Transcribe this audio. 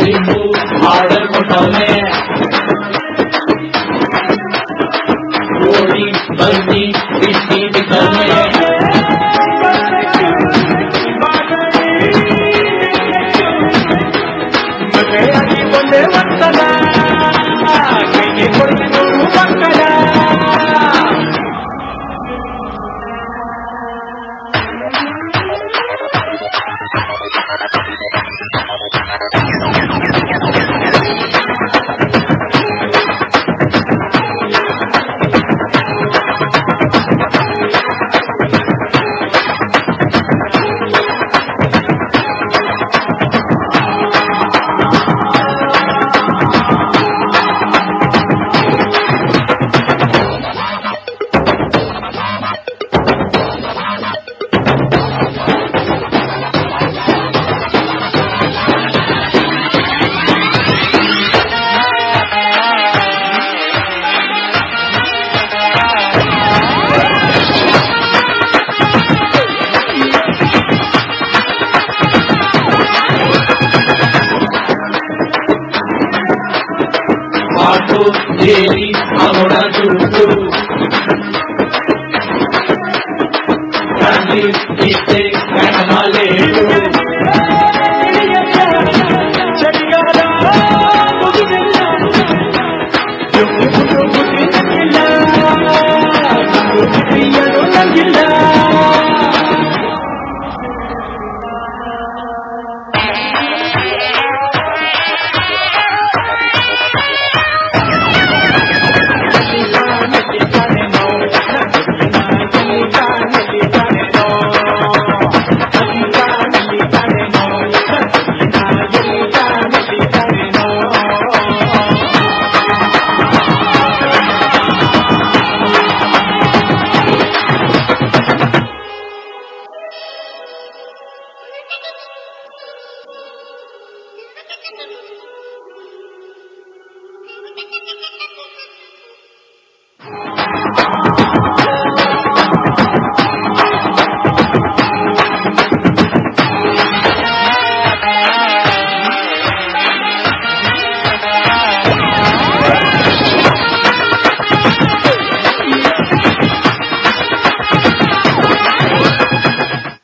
జింబు ఆడకుంటామే కోడి బంది పిచ్చి పిట్టమే Thank you.